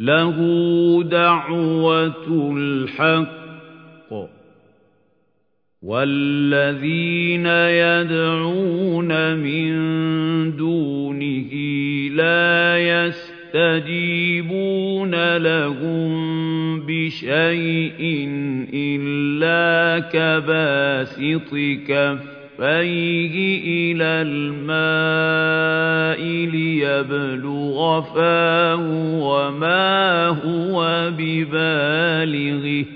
لَهُ دَعْوَةُ الْحَقِّ ۖ. وَالَّذِينَ يَدْعُونَ مِن دُونِهِ لَا يَسْتَجِيبُونَ لَهُم بِشَيْءٍ إِلَّا كَبَاسِطِ كَفَّيْهِ إِلَى الْمَاءِ لِيَبْلُغَ فَاهُ وَمَا هُوَ بِبَالِغِهِ ۚ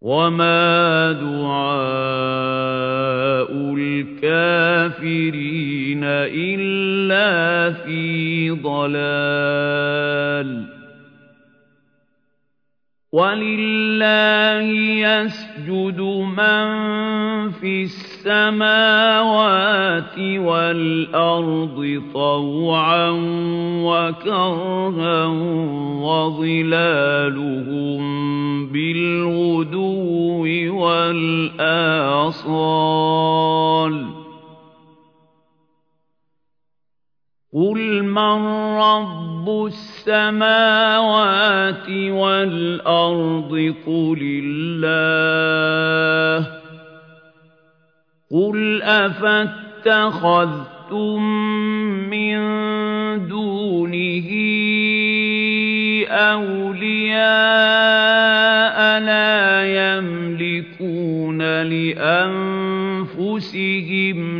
وَمَا دُعَاءُ الْكَافِرِينَ إِلَّا فِي ضَلَالٍ وَلِلَّهِ يَسْجُدُ مَن فِي السَّمَاوَاتِ وَالْأَرْضِ طَوْعًا وَكَرْهًا وَظِلَالُهُم بِالْغُدُوِّ وَالْآصَالِ ۩ قُلْ مَن رَّبُّ السَّمَاوَاتِ وَالْأَرْضِ قُلِ اللَّهُ ۚ قُلْ أَفَاتَّخَذْتُم مِّن دُونِهِ أَوْلِيَاءَ لَا يَمْلِكُونَ لِأَنفُسِهِمْ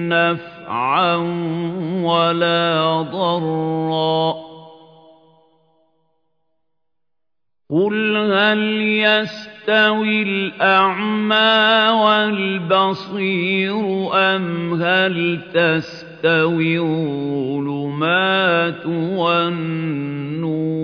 نَفْعًا وَلَا ضَرًّا ۚ قُلْ هَلْ يَسْتَوِي الْأَعْمَىٰ وَالْبَصِيرُ أَمْ هَلْ تَسْتَوِي الظُّلُمَاتُ وَالنُّورُ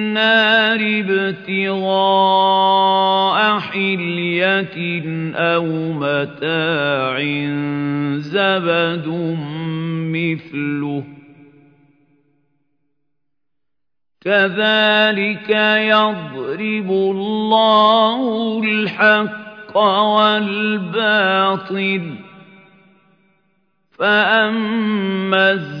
ابْتِغَاءَ حِلْيَةٍ أَوْ مَتَاعٍ زَبَدٌ مِّثْلُهُ ۚ. كَذَٰلِكَ يَضْرِبُ اللَّهُ الْحَقَّ وَالْبَاطِلَ ۚ. فَأَمَّا